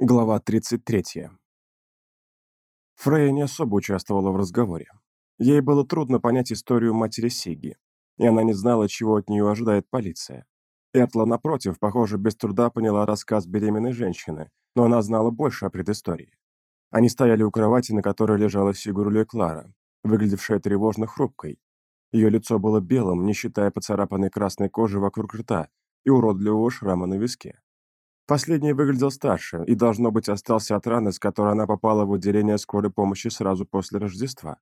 Глава 33. Фрейя не особо участвовала в разговоре. Ей было трудно понять историю матери Сиги, и она не знала, чего от нее ожидает полиция. Эртла, напротив, похоже, без труда поняла рассказ беременной женщины, но она знала больше о предыстории. Они стояли у кровати, на которой лежала Сигурле Клара, выглядевшая тревожно хрупкой. Ее лицо было белым, не считая поцарапанной красной кожи вокруг рта и уродливого шрама на виске. Последний выглядел старше и, должно быть, остался от раны, с которой она попала в отделение скорой помощи сразу после Рождества.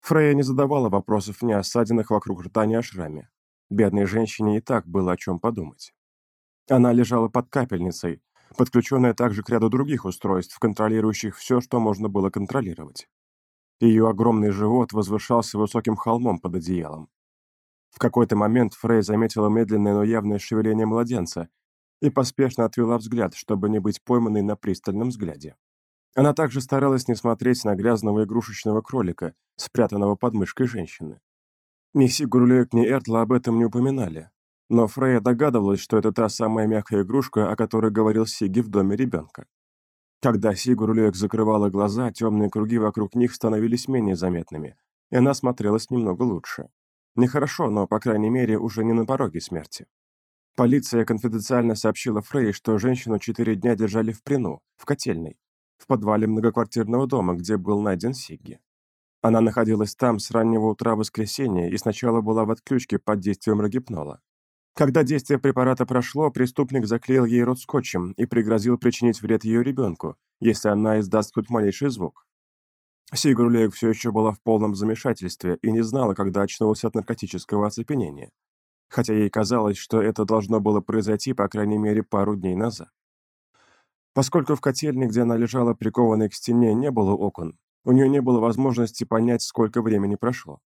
Фрейя не задавала вопросов ни о ссадинах вокруг рта, ни о шраме. Бедной женщине и так было о чем подумать. Она лежала под капельницей, подключенная также к ряду других устройств, контролирующих все, что можно было контролировать. Ее огромный живот возвышался высоким холмом под одеялом. В какой-то момент Фрей заметила медленное, но явное шевеление младенца, и поспешно отвела взгляд, чтобы не быть пойманной на пристальном взгляде. Она также старалась не смотреть на грязного игрушечного кролика, спрятанного под мышкой женщины. Ни Сигурлёк, ни Эртла об этом не упоминали, но Фрея догадывалась, что это та самая мягкая игрушка, о которой говорил Сиги в доме ребенка. Когда Сигурлёк закрывала глаза, темные круги вокруг них становились менее заметными, и она смотрелась немного лучше. Нехорошо, но, по крайней мере, уже не на пороге смерти. Полиция конфиденциально сообщила Фрей, что женщину четыре дня держали в плену, в котельной, в подвале многоквартирного дома, где был найден Сигги. Она находилась там с раннего утра воскресенья и сначала была в отключке под действием рогипнола. Когда действие препарата прошло, преступник заклеил ей рот скотчем и пригрозил причинить вред ее ребенку, если она издаст хоть малейший звук. Сигурлеек все еще была в полном замешательстве и не знала, когда очнулась от наркотического оцепенения хотя ей казалось, что это должно было произойти, по крайней мере, пару дней назад. Поскольку в котельне, где она лежала прикованной к стене, не было окон, у нее не было возможности понять, сколько времени прошло.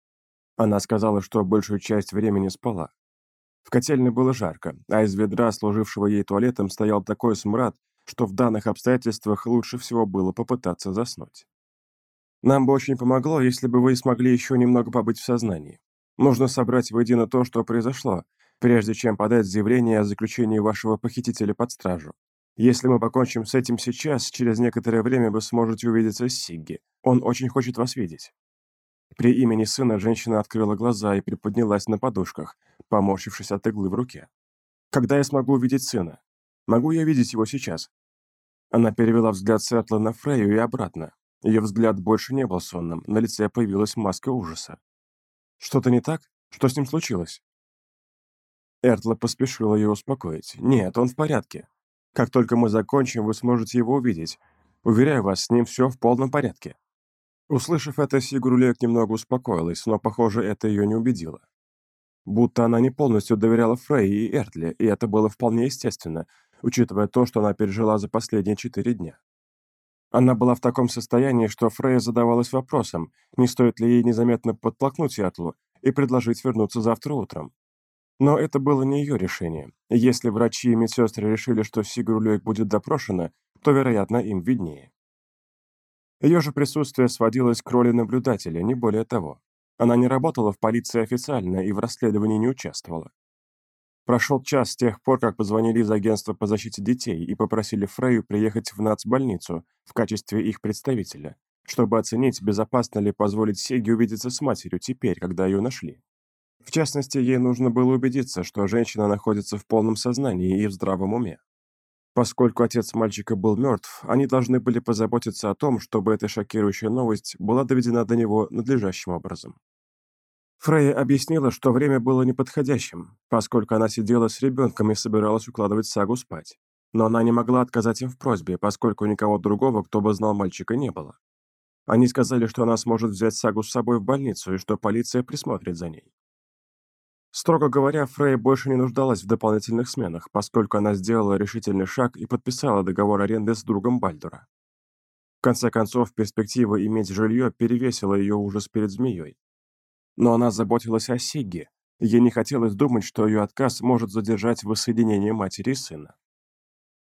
Она сказала, что большую часть времени спала. В котельне было жарко, а из ведра, служившего ей туалетом, стоял такой смрад, что в данных обстоятельствах лучше всего было попытаться заснуть. Нам бы очень помогло, если бы вы смогли еще немного побыть в сознании. Нужно собрать воедино то, что произошло, прежде чем подать заявление о заключении вашего похитителя под стражу. Если мы покончим с этим сейчас, через некоторое время вы сможете увидеться с Сигги. Он очень хочет вас видеть». При имени сына женщина открыла глаза и приподнялась на подушках, поморщившись от иглы в руке. «Когда я смогу увидеть сына? Могу я видеть его сейчас?» Она перевела взгляд Сетла на Фрейю и обратно. Ее взгляд больше не был сонным, на лице появилась маска ужаса. Что-то не так? Что с ним случилось?» Эртла поспешила ее успокоить. «Нет, он в порядке. Как только мы закончим, вы сможете его увидеть. Уверяю вас, с ним все в полном порядке». Услышав это, Сигурлек немного успокоилась, но, похоже, это ее не убедило. Будто она не полностью доверяла Фрей и Эртле, и это было вполне естественно, учитывая то, что она пережила за последние четыре дня. Она была в таком состоянии, что Фрея задавалась вопросом, не стоит ли ей незаметно подтолкнуть Ятлу и предложить вернуться завтра утром. Но это было не ее решение. Если врачи и медсестры решили, что Сигурлёйк будет допрошена, то, вероятно, им виднее. Ее же присутствие сводилось к роли наблюдателя, не более того. Она не работала в полиции официально и в расследовании не участвовала. Прошел час с тех пор, как позвонили из агентства по защите детей и попросили Фрейю приехать в нацбольницу в качестве их представителя, чтобы оценить, безопасно ли позволить Сеге увидеться с матерью теперь, когда ее нашли. В частности, ей нужно было убедиться, что женщина находится в полном сознании и в здравом уме. Поскольку отец мальчика был мертв, они должны были позаботиться о том, чтобы эта шокирующая новость была доведена до него надлежащим образом. Фрейя объяснила, что время было неподходящим, поскольку она сидела с ребенком и собиралась укладывать Сагу спать. Но она не могла отказать им в просьбе, поскольку никого другого, кто бы знал мальчика, не было. Они сказали, что она сможет взять Сагу с собой в больницу и что полиция присмотрит за ней. Строго говоря, Фрей больше не нуждалась в дополнительных сменах, поскольку она сделала решительный шаг и подписала договор аренды с другом Бальдура. В конце концов, перспектива иметь жилье перевесила ее ужас перед змеей. Но она заботилась о Сигге. Ей не хотелось думать, что ее отказ может задержать воссоединение матери и сына.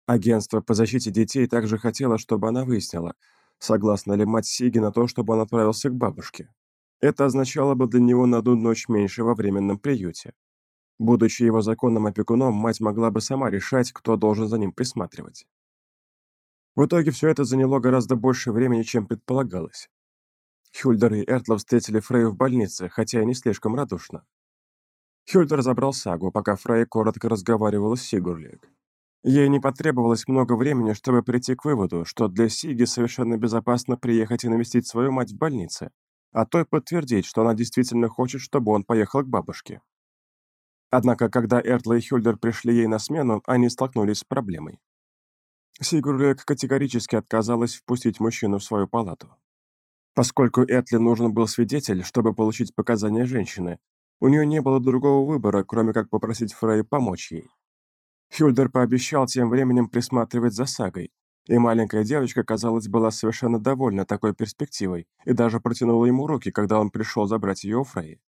Агентство по защите детей также хотело, чтобы она выяснила, согласна ли мать Сиги на то, чтобы он отправился к бабушке. Это означало бы для него на одну ночь меньше во временном приюте. Будучи его законным опекуном, мать могла бы сама решать, кто должен за ним присматривать. В итоге все это заняло гораздо больше времени, чем предполагалось. Хюльдер и Эртла встретили Фрейю в больнице, хотя и не слишком радушно. Хюльдер забрал сагу, пока Фрей коротко разговаривала с Сигурлик. Ей не потребовалось много времени, чтобы прийти к выводу, что для Сиги совершенно безопасно приехать и навестить свою мать в больнице, а той подтвердить, что она действительно хочет, чтобы он поехал к бабушке. Однако, когда Эртла и Хюльдер пришли ей на смену, они столкнулись с проблемой. Сигурлек категорически отказалась впустить мужчину в свою палату. Поскольку Этли нужен был свидетель, чтобы получить показания женщины, у нее не было другого выбора, кроме как попросить Фрей помочь ей. Хюльдер пообещал тем временем присматривать за сагой, и маленькая девочка, казалось, была совершенно довольна такой перспективой и даже протянула ему руки, когда он пришел забрать ее у Фрей.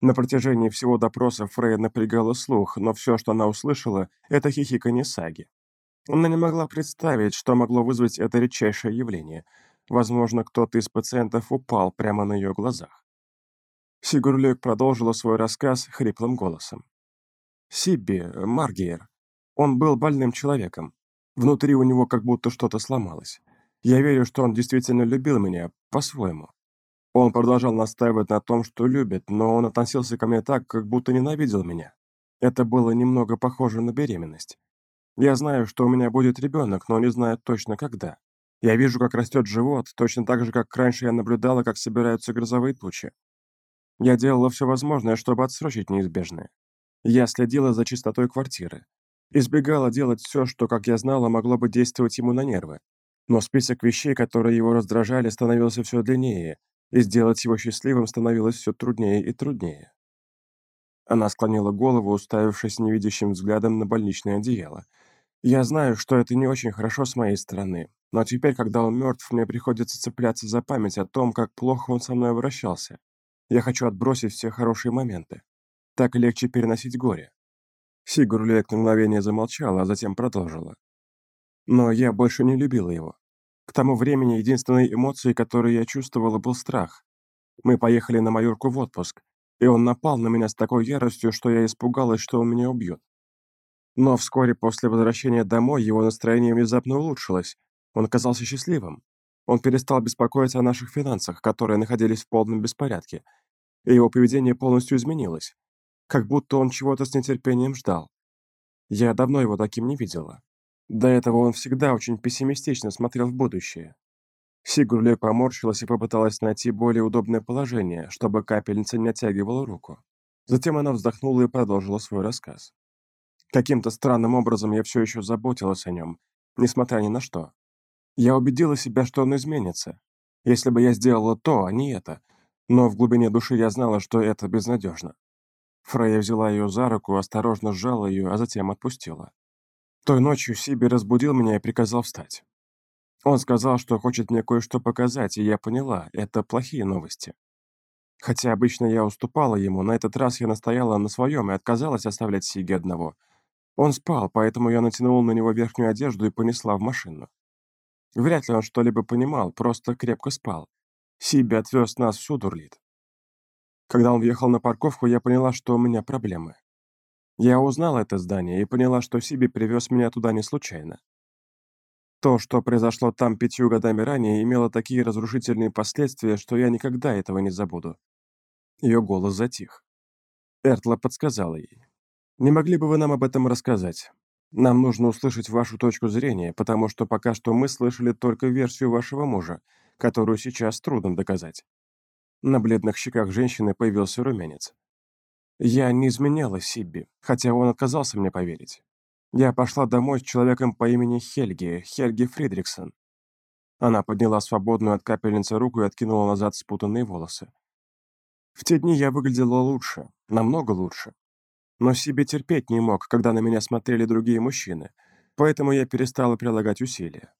На протяжении всего допроса Фрей напрягала слух, но все, что она услышала, это хихиканье саги. Она не могла представить, что могло вызвать это редчайшее явление. Возможно, кто-то из пациентов упал прямо на ее глазах. Сигурлюк продолжила свой рассказ хриплым голосом. Сибби, Маргиер. Он был больным человеком. Внутри у него как будто что-то сломалось. Я верю, что он действительно любил меня, по-своему. Он продолжал настаивать на том, что любит, но он относился ко мне так, как будто ненавидел меня. Это было немного похоже на беременность. Я знаю, что у меня будет ребенок, но не знаю точно когда. Я вижу, как растет живот, точно так же, как раньше я наблюдала, как собираются грозовые тучи. Я делала все возможное, чтобы отсрочить неизбежное. Я следила за чистотой квартиры. Избегала делать все, что, как я знала, могло бы действовать ему на нервы. Но список вещей, которые его раздражали, становился все длиннее, и сделать его счастливым становилось все труднее и труднее. Она склонила голову, уставившись невидящим взглядом на больничное одеяло. «Я знаю, что это не очень хорошо с моей стороны, но теперь, когда он мертв, мне приходится цепляться за память о том, как плохо он со мной обращался. Я хочу отбросить все хорошие моменты. Так легче переносить горе. Сигурлек на мгновение замолчала, а затем продолжила. Но я больше не любила его. К тому времени единственной эмоцией, которую я чувствовала, был страх. Мы поехали на Майорку в отпуск, и он напал на меня с такой яростью, что я испугалась, что он меня убьет. Но вскоре после возвращения домой его настроение внезапно улучшилось. Он казался счастливым. Он перестал беспокоиться о наших финансах, которые находились в полном беспорядке, и его поведение полностью изменилось как будто он чего-то с нетерпением ждал. Я давно его таким не видела. До этого он всегда очень пессимистично смотрел в будущее. Сигурлей поморщилась и попыталась найти более удобное положение, чтобы капельница не оттягивала руку. Затем она вздохнула и продолжила свой рассказ. Каким-то странным образом я все еще заботилась о нем, несмотря ни на что. Я убедила себя, что он изменится. Если бы я сделала то, а не это. Но в глубине души я знала, что это безнадежно. Фрейя взяла ее за руку, осторожно сжала ее, а затем отпустила. Той ночью Сиби разбудил меня и приказал встать. Он сказал, что хочет мне кое-что показать, и я поняла, это плохие новости. Хотя обычно я уступала ему, на этот раз я настояла на своем и отказалась оставлять Сиги одного. Он спал, поэтому я натянула на него верхнюю одежду и понесла в машину. Вряд ли он что-либо понимал, просто крепко спал. Сиби отвез нас в Судурлит. Когда он въехал на парковку, я поняла, что у меня проблемы. Я узнала это здание и поняла, что Сиби привез меня туда не случайно. То, что произошло там пятью годами ранее, имело такие разрушительные последствия, что я никогда этого не забуду. Ее голос затих. Эртла подсказала ей. «Не могли бы вы нам об этом рассказать? Нам нужно услышать вашу точку зрения, потому что пока что мы слышали только версию вашего мужа, которую сейчас трудно доказать». На бледных щеках женщины появился румянец. Я не изменяла Сибби, хотя он отказался мне поверить. Я пошла домой с человеком по имени Хельги, Хельги Фридриксон. Она подняла свободную от капельницы руку и откинула назад спутанные волосы. В те дни я выглядела лучше, намного лучше. Но Сибби терпеть не мог, когда на меня смотрели другие мужчины, поэтому я перестала прилагать усилия.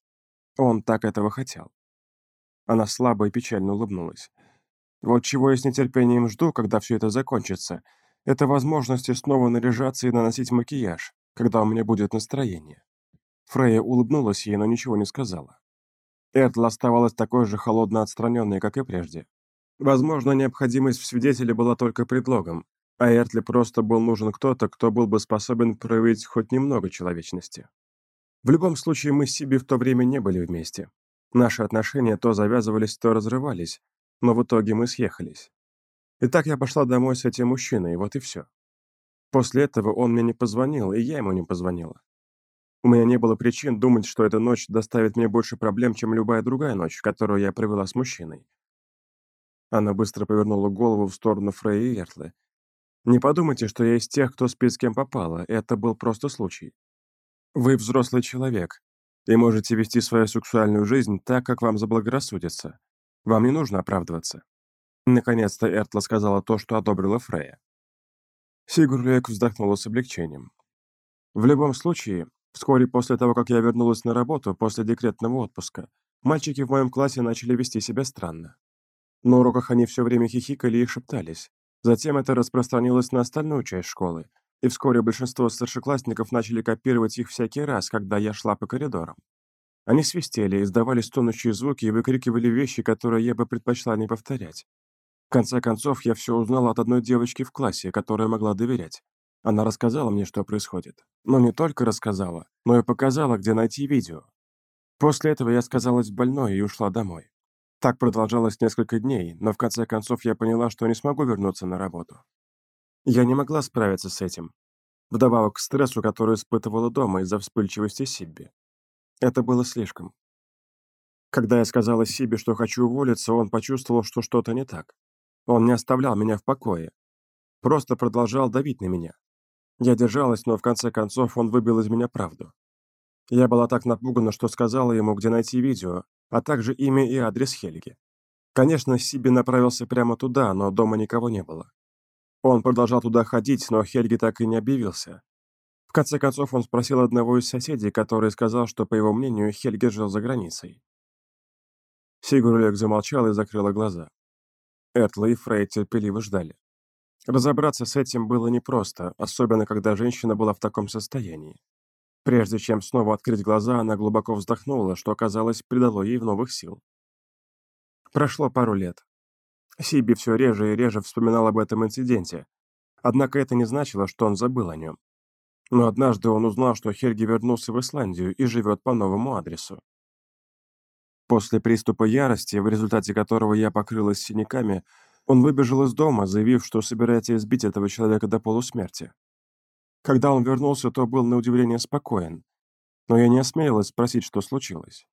Он так этого хотел. Она слабо и печально улыбнулась. Вот чего я с нетерпением жду, когда все это закончится, это возможности снова наряжаться и наносить макияж, когда у меня будет настроение. Фрейя улыбнулась ей, но ничего не сказала. Эртл оставалась такой же холодно отстраненной, как и прежде. Возможно, необходимость в свидетеле была только предлогом, а Эртле просто был нужен кто-то, кто был бы способен проявить хоть немного человечности. В любом случае, мы с Сиби в то время не были вместе. Наши отношения то завязывались, то разрывались, но в итоге мы съехались. Итак, я пошла домой с этим мужчиной, и вот и все. После этого он мне не позвонил, и я ему не позвонила. У меня не было причин думать, что эта ночь доставит мне больше проблем, чем любая другая ночь, которую я провела с мужчиной. Она быстро повернула голову в сторону Фрей и Эртлы. «Не подумайте, что я из тех, кто спит с кем попало. Это был просто случай. Вы взрослый человек и можете вести свою сексуальную жизнь так, как вам заблагорассудится. Вам не нужно оправдываться». Наконец-то Эртла сказала то, что одобрила Фрея. Сигурлек вздохнула с облегчением. В любом случае, вскоре после того, как я вернулась на работу после декретного отпуска, мальчики в моем классе начали вести себя странно. На уроках они все время хихикали и шептались. Затем это распространилось на остальную часть школы, и вскоре большинство старшеклассников начали копировать их всякий раз, когда я шла по коридорам. Они свистели, издавали стонущие звуки и выкрикивали вещи, которые я бы предпочла не повторять. В конце концов, я все узнала от одной девочки в классе, которой могла доверять. Она рассказала мне, что происходит. Но не только рассказала, но и показала, где найти видео. После этого я сказалась больной и ушла домой. Так продолжалось несколько дней, но в конце концов я поняла, что не смогу вернуться на работу. Я не могла справиться с этим. Вдобавок к стрессу, который испытывала дома из-за вспыльчивости Сибби. Это было слишком. Когда я сказала Сибби, что хочу уволиться, он почувствовал, что что-то не так. Он не оставлял меня в покое. Просто продолжал давить на меня. Я держалась, но в конце концов он выбил из меня правду. Я была так напугана, что сказала ему, где найти видео, а также имя и адрес Хельги. Конечно, Сиби направился прямо туда, но дома никого не было. Он продолжал туда ходить, но Хельги так и не объявился. В конце концов, он спросил одного из соседей, который сказал, что, по его мнению, Хельги жил за границей. Сигурлек замолчал и закрыла глаза. Этла и Фрей терпеливо ждали. Разобраться с этим было непросто, особенно когда женщина была в таком состоянии. Прежде чем снова открыть глаза, она глубоко вздохнула, что, оказалось, придало ей новых сил. Прошло пару лет. Сиби все реже и реже вспоминал об этом инциденте, однако это не значило, что он забыл о нем. Но однажды он узнал, что Хельги вернулся в Исландию и живет по новому адресу. После приступа ярости, в результате которого я покрылась синяками, он выбежал из дома, заявив, что собирается избить этого человека до полусмерти. Когда он вернулся, то был на удивление спокоен, но я не осмелилась спросить, что случилось.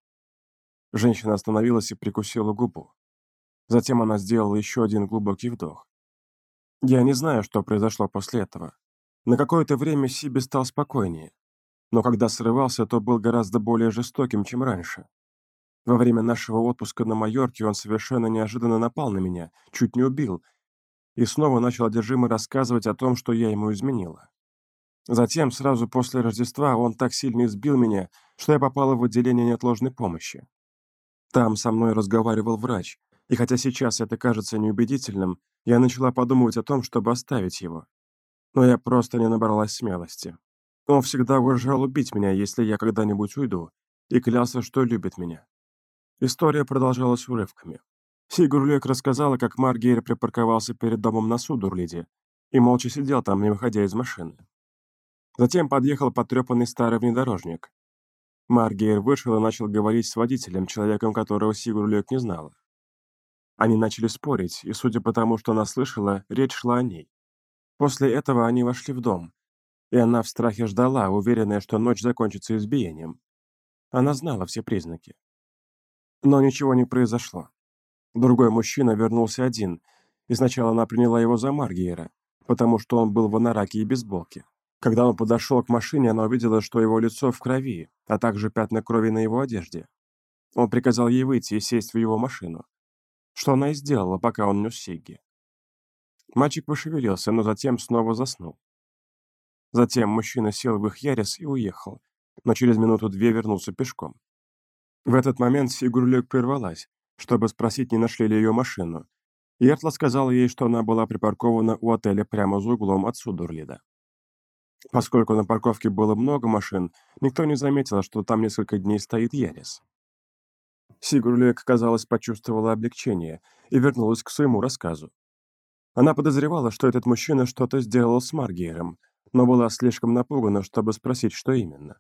Женщина остановилась и прикусила губу. Затем она сделала еще один глубокий вдох. Я не знаю, что произошло после этого. На какое-то время Сиби стал спокойнее, но когда срывался, то был гораздо более жестоким, чем раньше. Во время нашего отпуска на Майорке он совершенно неожиданно напал на меня, чуть не убил, и снова начал одержимо рассказывать о том, что я ему изменила. Затем, сразу после Рождества, он так сильно избил меня, что я попала в отделение неотложной помощи. Там со мной разговаривал врач, и хотя сейчас это кажется неубедительным, я начала подумывать о том, чтобы оставить его. Но я просто не набралась смелости. Он всегда угрожал убить меня, если я когда-нибудь уйду, и клялся, что любит меня. История продолжалась урывками. Сигурлек рассказала, как Маргейр припарковался перед домом на Судурлиде и молча сидел там, не выходя из машины. Затем подъехал потрепанный старый внедорожник. Маргейр вышел и начал говорить с водителем, человеком которого Сигурлек не знала. Они начали спорить, и, судя по тому, что она слышала, речь шла о ней. После этого они вошли в дом, и она в страхе ждала, уверенная, что ночь закончится избиением. Она знала все признаки. Но ничего не произошло. Другой мужчина вернулся один, и сначала она приняла его за Маргиера, потому что он был в анараке и бейсболке. Когда он подошел к машине, она увидела, что его лицо в крови, а также пятна крови на его одежде. Он приказал ей выйти и сесть в его машину. Что она и сделала, пока он нес Сигги. Мальчик пошевелился, но затем снова заснул. Затем мужчина сел в их ярис и уехал, но через минуту-две вернулся пешком. В этот момент Сигурлюк прервалась, чтобы спросить, не нашли ли ее машину. И Эртла сказала ей, что она была припаркована у отеля прямо за углом от Судурлида. Поскольку на парковке было много машин, никто не заметил, что там несколько дней стоит Ярис. Сигурлюк, казалось, почувствовала облегчение и вернулась к своему рассказу. Она подозревала, что этот мужчина что-то сделал с Маргиером, но была слишком напугана, чтобы спросить, что именно.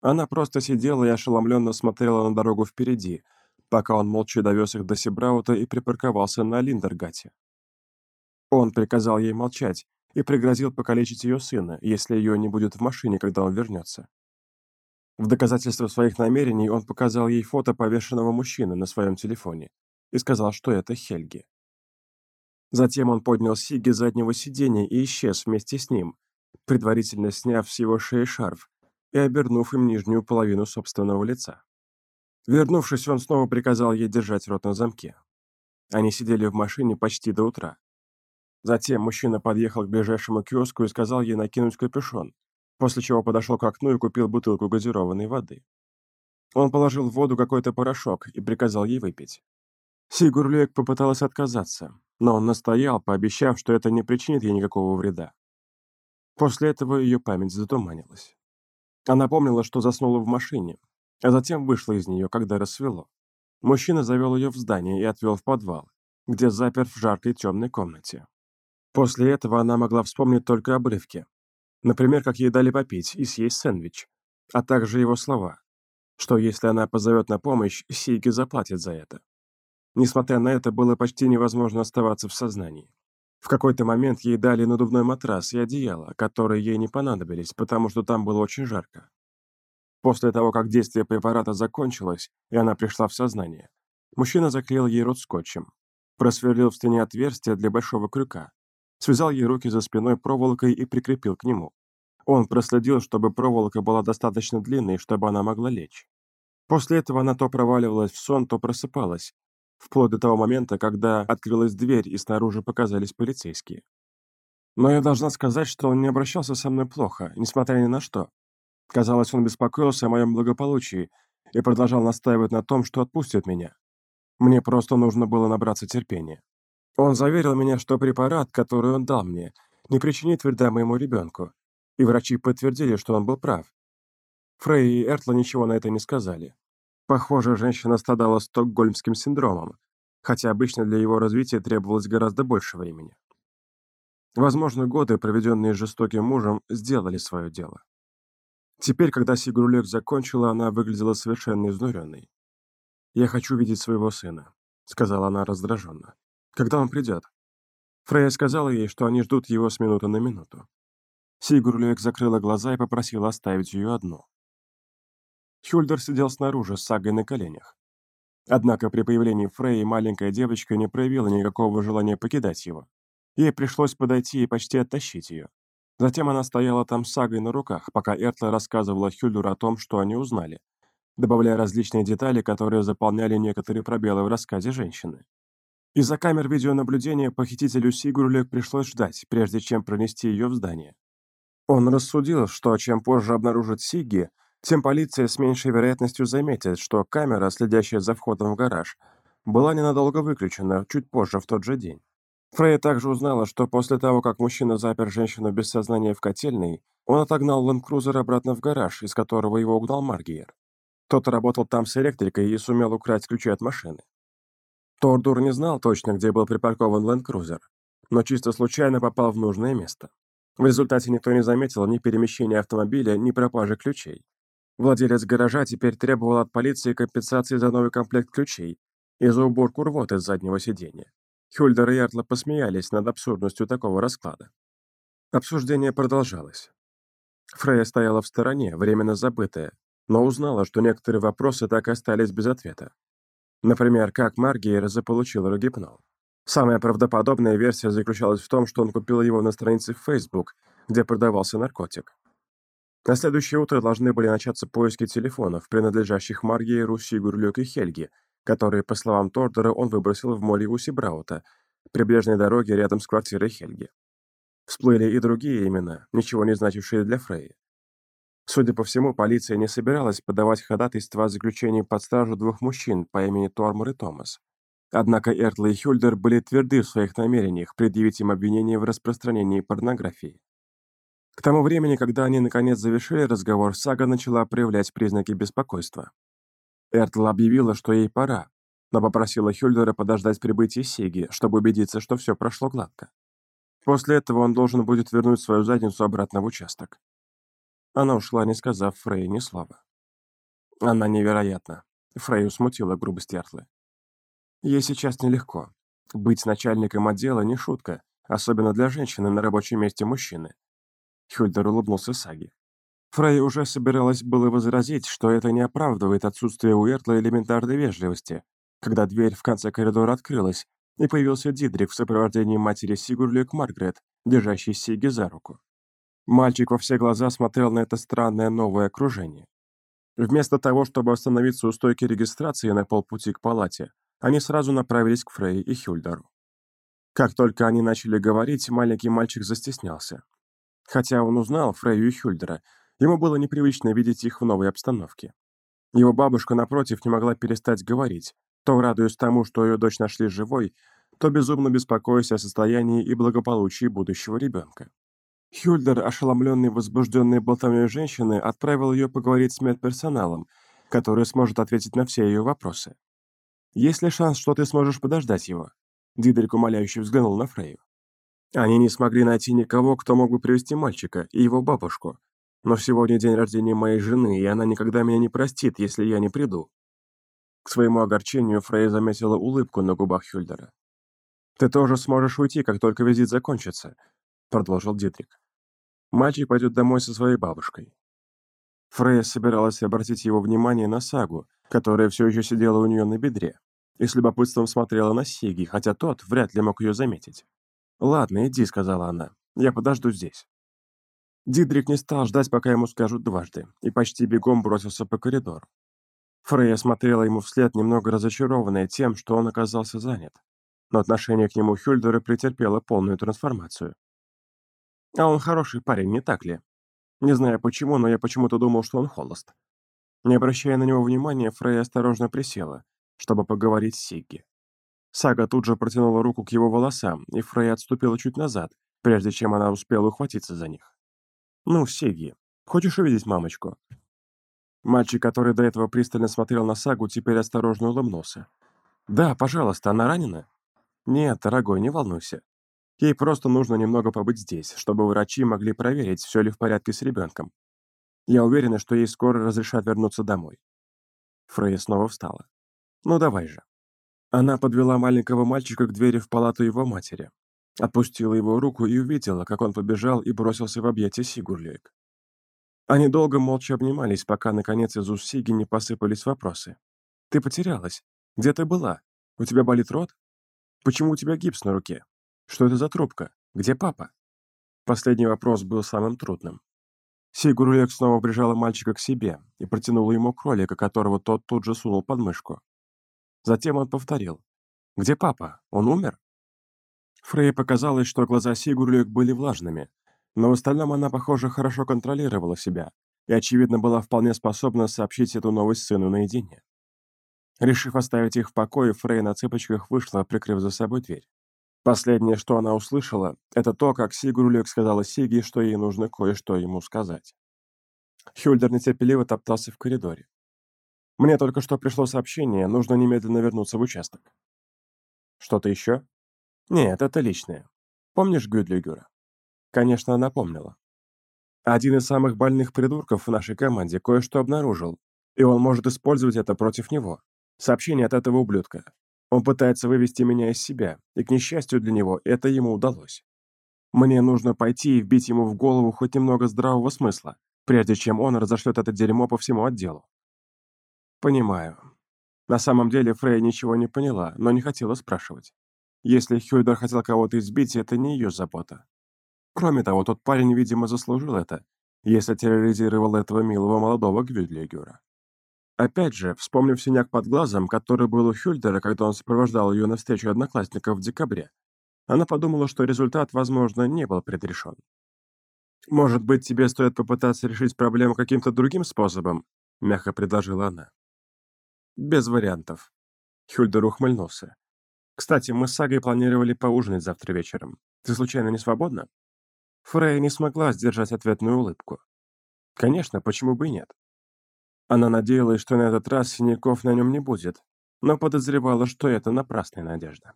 Она просто сидела и ошеломленно смотрела на дорогу впереди, пока он молча довез их до Сибраута и припарковался на Линдергате. Он приказал ей молчать и пригрозил покалечить ее сына, если ее не будет в машине, когда он вернется. В доказательство своих намерений он показал ей фото повешенного мужчины на своем телефоне и сказал, что это Хельги. Затем он поднял Сиги с заднего сиденья и исчез вместе с ним, предварительно сняв с его шеи шарф и обернув им нижнюю половину собственного лица. Вернувшись, он снова приказал ей держать рот на замке. Они сидели в машине почти до утра. Затем мужчина подъехал к ближайшему киоску и сказал ей накинуть капюшон, после чего подошел к окну и купил бутылку газированной воды. Он положил в воду какой-то порошок и приказал ей выпить. Сигурлек попыталась отказаться, но он настоял, пообещав, что это не причинит ей никакого вреда. После этого ее память затуманилась. Она помнила, что заснула в машине, а затем вышла из нее, когда рассвело. Мужчина завел ее в здание и отвел в подвал, где запер в жаркой темной комнате. После этого она могла вспомнить только обрывки. Например, как ей дали попить и съесть сэндвич, а также его слова, что если она позовет на помощь, Сиги заплатит за это. Несмотря на это, было почти невозможно оставаться в сознании. В какой-то момент ей дали надувной матрас и одеяло, которые ей не понадобились, потому что там было очень жарко. После того, как действие препарата закончилось, и она пришла в сознание, мужчина заклеил ей рот скотчем, просверлил в стене отверстие для большого крюка, связал ей руки за спиной проволокой и прикрепил к нему. Он проследил, чтобы проволока была достаточно длинной, чтобы она могла лечь. После этого она то проваливалась в сон, то просыпалась, вплоть до того момента, когда открылась дверь и снаружи показались полицейские. Но я должна сказать, что он не обращался со мной плохо, несмотря ни на что. Казалось, он беспокоился о моем благополучии и продолжал настаивать на том, что отпустит меня. Мне просто нужно было набраться терпения. Он заверил меня, что препарат, который он дал мне, не причинит вреда моему ребенку, и врачи подтвердили, что он был прав. Фрей и Эртла ничего на это не сказали. Похоже, женщина страдала стокгольмским синдромом, хотя обычно для его развития требовалось гораздо больше времени. Возможно, годы, проведенные жестоким мужем, сделали свое дело. Теперь, когда Сигрулек закончила, она выглядела совершенно изнуренной. «Я хочу видеть своего сына», — сказала она раздраженно. Когда он придет?» Фрея сказала ей, что они ждут его с минуты на минуту. Сигурлюек закрыла глаза и попросила оставить ее одну. Хюльдер сидел снаружи с сагой на коленях. Однако при появлении Фреи маленькая девочка не проявила никакого желания покидать его. Ей пришлось подойти и почти оттащить ее. Затем она стояла там с сагой на руках, пока Эртла рассказывала Хюльдеру о том, что они узнали, добавляя различные детали, которые заполняли некоторые пробелы в рассказе женщины. Из-за камер видеонаблюдения похитителю Сигурле пришлось ждать, прежде чем пронести ее в здание. Он рассудил, что чем позже обнаружит Сиги, тем полиция с меньшей вероятностью заметит, что камера, следящая за входом в гараж, была ненадолго выключена чуть позже в тот же день. Фрейя также узнала, что после того, как мужчина запер женщину без сознания в котельной, он отогнал ленд-крузер обратно в гараж, из которого его угнал Маргиер. Тот работал там с электрикой и сумел украсть ключи от машины. Тордур не знал точно, где был припаркован ленд-крузер, но чисто случайно попал в нужное место. В результате никто не заметил ни перемещения автомобиля, ни пропажи ключей. Владелец гаража теперь требовал от полиции компенсации за новый комплект ключей и за уборку рвоты с заднего сиденья. Хюльдер и Яртла посмеялись над абсурдностью такого расклада. Обсуждение продолжалось. Фрея стояла в стороне, временно забытая, но узнала, что некоторые вопросы так и остались без ответа. Например, как Маргейр заполучил рогипнол. Самая правдоподобная версия заключалась в том, что он купил его на странице в Facebook, где продавался наркотик. На следующее утро должны были начаться поиски телефонов, принадлежащих Маргейру, Сигурлюк и Хельге, которые, по словам Тордера, он выбросил в море Усибраута, прибрежной дороге рядом с квартирой Хельги. Всплыли и другие имена, ничего не значившие для Фрейи. Судя по всему, полиция не собиралась подавать ходатайство о заключении под стражу двух мужчин по имени Тормор и Томас. Однако Эртла и Хюльдер были тверды в своих намерениях предъявить им обвинение в распространении порнографии. К тому времени, когда они наконец завершили разговор, Сага начала проявлять признаки беспокойства. Эртла объявила, что ей пора, но попросила Хюльдера подождать прибытия Сеги, чтобы убедиться, что все прошло гладко. После этого он должен будет вернуть свою задницу обратно в участок. Она ушла, не сказав Фрей ни слова. Она невероятна. Фрейю смутила грубость Яртлы. Ей сейчас нелегко. Быть начальником отдела не шутка, особенно для женщины на рабочем месте мужчины. Хюльдер улыбнулся Саги. Фрей уже собиралась было возразить, что это не оправдывает отсутствие у Эртла элементарной вежливости, когда дверь в конце коридора открылась, и появился Дидрик в сопровождении матери Сигурлюк Маргарет, держащей Сиги за руку. Мальчик во все глаза смотрел на это странное новое окружение. Вместо того, чтобы остановиться у стойки регистрации на полпути к палате, они сразу направились к Фрей и Хюльдеру. Как только они начали говорить, маленький мальчик застеснялся. Хотя он узнал Фрейю и Хюльдера, ему было непривычно видеть их в новой обстановке. Его бабушка, напротив, не могла перестать говорить, то радуясь тому, что ее дочь нашли живой, то безумно беспокоясь о состоянии и благополучии будущего ребенка. Хюльдер, ошеломленный возбужденной болтовней женщины, отправил ее поговорить с медперсоналом, который сможет ответить на все ее вопросы. «Есть ли шанс, что ты сможешь подождать его?» Дидрик умоляюще взглянул на Фрейю. Они не смогли найти никого, кто мог бы привести мальчика и его бабушку. Но сегодня день рождения моей жены, и она никогда меня не простит, если я не приду. К своему огорчению Фрей заметила улыбку на губах Хюльдера. «Ты тоже сможешь уйти, как только визит закончится», — продолжил Дитрик. «Мальчик пойдет домой со своей бабушкой». Фрейя собиралась обратить его внимание на Сагу, которая все еще сидела у нее на бедре, и с любопытством смотрела на Сиги, хотя тот вряд ли мог ее заметить. «Ладно, иди», — сказала она, — «я подожду здесь». Дидрик не стал ждать, пока ему скажут дважды, и почти бегом бросился по коридору. Фрейя смотрела ему вслед, немного разочарованная тем, что он оказался занят. Но отношение к нему Хюльдера претерпело полную трансформацию. А он хороший парень, не так ли? Не знаю почему, но я почему-то думал, что он холост. Не обращая на него внимания, Фрейя осторожно присела, чтобы поговорить с Сигги. Сага тут же протянула руку к его волосам, и Фрейя отступила чуть назад, прежде чем она успела ухватиться за них. «Ну, Сигги, хочешь увидеть мамочку?» Мальчик, который до этого пристально смотрел на Сагу, теперь осторожно улыбнулся. «Да, пожалуйста, она ранена?» «Нет, дорогой, не волнуйся. Ей просто нужно немного побыть здесь, чтобы врачи могли проверить, все ли в порядке с ребенком. Я уверена, что ей скоро разрешат вернуться домой». Фрейя снова встала. «Ну давай же». Она подвела маленького мальчика к двери в палату его матери, отпустила его руку и увидела, как он побежал и бросился в объятия Сигурлейк. Они долго молча обнимались, пока, наконец, из уст Сиги не посыпались вопросы. «Ты потерялась. Где ты была? У тебя болит рот? Почему у тебя гипс на руке? Что это за трубка? Где папа?» Последний вопрос был самым трудным. Сигурлек снова прижала мальчика к себе и протянула ему кролика, которого тот тут же сунул под мышку. Затем он повторил. «Где папа? Он умер?» Фрей показалось, что глаза Сигурлек были влажными, но в остальном она, похоже, хорошо контролировала себя и, очевидно, была вполне способна сообщить эту новость сыну наедине. Решив оставить их в покое, Фрей на цыпочках вышла, прикрыв за собой дверь. Последнее, что она услышала, это то, как Сигурлик сказала Сиги, что ей нужно кое-что ему сказать. Хюльдер нетерпеливо топтался в коридоре. «Мне только что пришло сообщение, нужно немедленно вернуться в участок». «Что-то еще?» «Нет, это личное. Помнишь Гюдлигера?» Конечно, она помнила. Один из самых больных придурков в нашей команде кое-что обнаружил, и он может использовать это против него. Сообщение от этого ублюдка. Он пытается вывести меня из себя, и, к несчастью для него, это ему удалось. Мне нужно пойти и вбить ему в голову хоть немного здравого смысла, прежде чем он разошлет это дерьмо по всему отделу. Понимаю. На самом деле Фрей ничего не поняла, но не хотела спрашивать. Если Хюльдер хотел кого-то избить, это не ее забота. Кроме того, тот парень, видимо, заслужил это, если терроризировал этого милого молодого Гвюдлигера. Опять же, вспомнив синяк под глазом, который был у Хюльдера, когда он сопровождал ее на встречу одноклассников в декабре, она подумала, что результат, возможно, не был предрешен. «Может быть, тебе стоит попытаться решить проблему каким-то другим способом?» — мягко предложила она. «Без вариантов». Хюльдер ухмыльнулся. «Кстати, мы с Сагой планировали поужинать завтра вечером. Ты случайно не свободна?» Фрейя не смогла сдержать ответную улыбку. Конечно, почему бы и нет? Она надеялась, что на этот раз синяков на нем не будет, но подозревала, что это напрасная надежда.